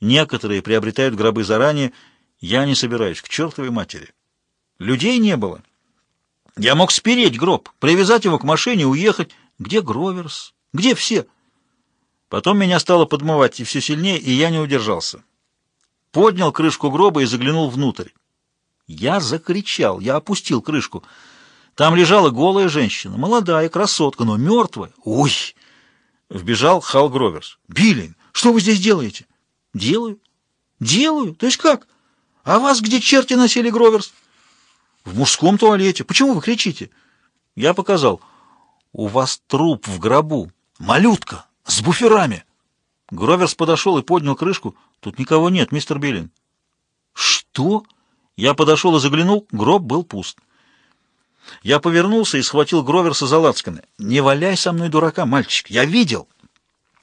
Некоторые приобретают гробы заранее. Я не собираюсь, к чертовой матери. Людей не было. Я мог спереть гроб, привязать его к машине, уехать. Где Гроверс? Где все? Потом меня стало подмывать и все сильнее, и я не удержался. Поднял крышку гроба и заглянул внутрь. Я закричал, я опустил крышку. Там лежала голая женщина, молодая, красотка, но мертвая. Ой! Вбежал Хал Гроверс. «Биллин, что вы здесь делаете?» «Делаю». «Делаю? То есть как? А вас где черти носили, Гроверс?» «В мужском туалете. Почему вы кричите?» Я показал. «У вас труп в гробу. Малютка. С буферами». Гроверс подошел и поднял крышку. «Тут никого нет, мистер Биллин». «Что?» Я подошел и заглянул. Гроб был пуст. Я повернулся и схватил Гроверса за лацканы. «Не валяй со мной дурака, мальчик. Я видел.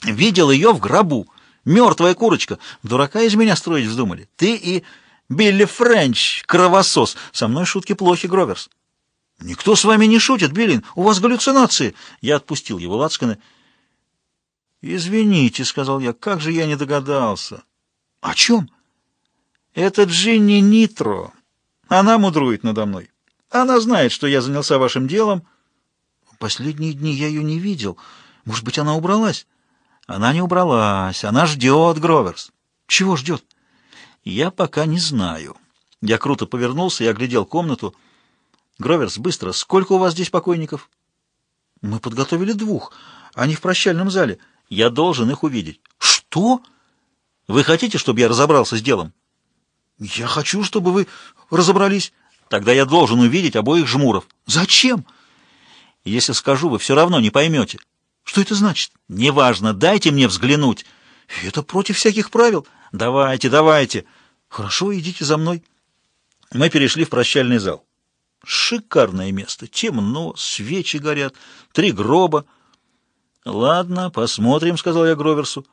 Видел ее в гробу. Мертвая курочка. Дурака из меня строить вздумали. Ты и Билли Френч, кровосос. Со мной шутки плохи, Гроверс». «Никто с вами не шутит, Биллин. У вас галлюцинации». Я отпустил его лацканы. «Извините», — сказал я, — «как же я не догадался». «О чем?» «Это Джинни Нитро. Она мудрует надо мной». Она знает, что я занялся вашим делом. Последние дни я ее не видел. Может быть, она убралась? Она не убралась. Она ждет, Гроверс. Чего ждет? Я пока не знаю. Я круто повернулся и оглядел комнату. Гроверс, быстро. Сколько у вас здесь покойников? Мы подготовили двух. Они в прощальном зале. Я должен их увидеть. Что? Вы хотите, чтобы я разобрался с делом? Я хочу, чтобы вы разобрались. Тогда я должен увидеть обоих жмуров. Зачем? Если скажу, вы все равно не поймете. Что это значит? Неважно, дайте мне взглянуть. Это против всяких правил. Давайте, давайте. Хорошо, идите за мной. Мы перешли в прощальный зал. Шикарное место. Темно, свечи горят, три гроба. Ладно, посмотрим, сказал я Гроверсу.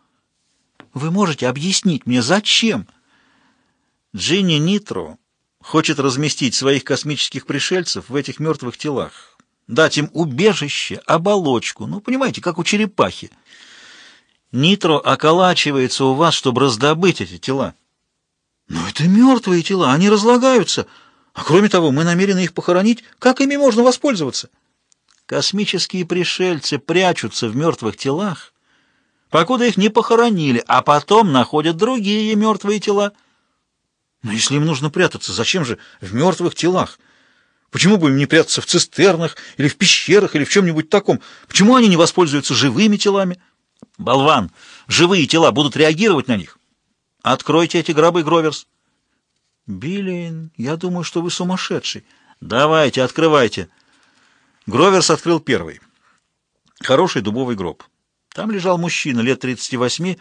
Вы можете объяснить мне, зачем? Джинни Нитро хочет разместить своих космических пришельцев в этих мертвых телах, дать им убежище, оболочку, ну, понимаете, как у черепахи. Нитро околачивается у вас, чтобы раздобыть эти тела. Но это мертвые тела, они разлагаются. А кроме того, мы намерены их похоронить. Как ими можно воспользоваться? Космические пришельцы прячутся в мертвых телах, покуда их не похоронили, а потом находят другие мертвые тела. Но если им нужно прятаться, зачем же в мертвых телах? Почему бы им не прятаться в цистернах или в пещерах или в чем-нибудь таком? Почему они не воспользуются живыми телами? Болван, живые тела будут реагировать на них. Откройте эти гробы, Гроверс. Биллин, я думаю, что вы сумасшедший. Давайте, открывайте. Гроверс открыл первый. Хороший дубовый гроб. Там лежал мужчина лет 38,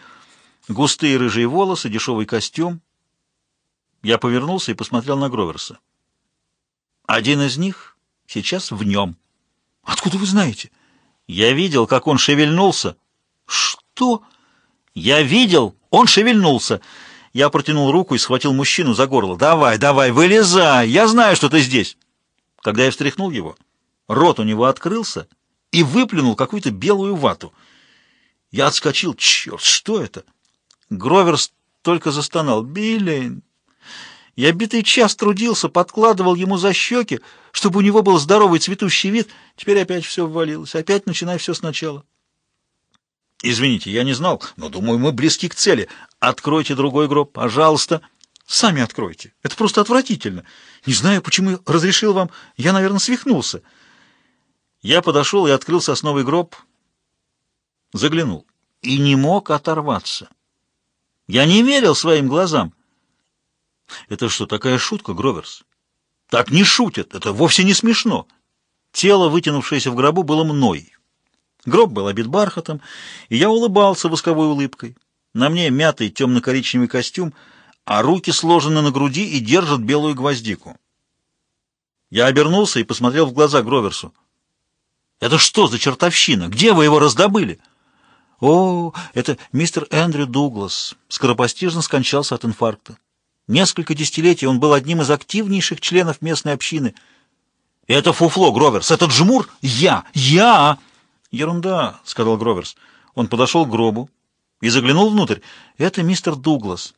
густые рыжие волосы, дешевый костюм, я повернулся и посмотрел на Гроверса. Один из них сейчас в нем. Откуда вы знаете? Я видел, как он шевельнулся. Что? Я видел, он шевельнулся. Я протянул руку и схватил мужчину за горло. «Давай, давай, вылезай! Я знаю, что ты здесь!» Когда я встряхнул его, рот у него открылся и выплюнул какую-то белую вату. Я отскочил. «Черт, что это?» Гроверс только застонал. «Биллин, я битый час трудился, подкладывал ему за щеки, чтобы у него был здоровый цветущий вид. Теперь опять все ввалилось. Опять начинай все сначала. Извините, я не знал, но, думаю, мы близки к цели. Откройте другой гроб, пожалуйста. Сами откройте. Это просто отвратительно. Не знаю, почему разрешил вам. Я, наверное, свихнулся. Я подошел и открыл сосновый гроб. Заглянул. И не мог оторваться. Я не верил своим глазам. Это что, такая шутка, Гроверс? Так не шутят, это вовсе не смешно. Тело, вытянувшееся в гробу, было мной. Гроб был обит бархатом, и я улыбался восковой улыбкой. На мне мятый темно-коричневый костюм, а руки сложены на груди и держат белую гвоздику. Я обернулся и посмотрел в глаза Гроверсу. «Это что за чертовщина? Где вы его раздобыли?» «О, это мистер Эндрю Дуглас. Скоропостижно скончался от инфаркта. Несколько десятилетий он был одним из активнейших членов местной общины. «Это фуфло, Гроверс! Этот жмур! Я! Я!» «Ерунда!» — сказал Гроверс. Он подошел к гробу, и заглянул внутрь. Это мистер Дуглас.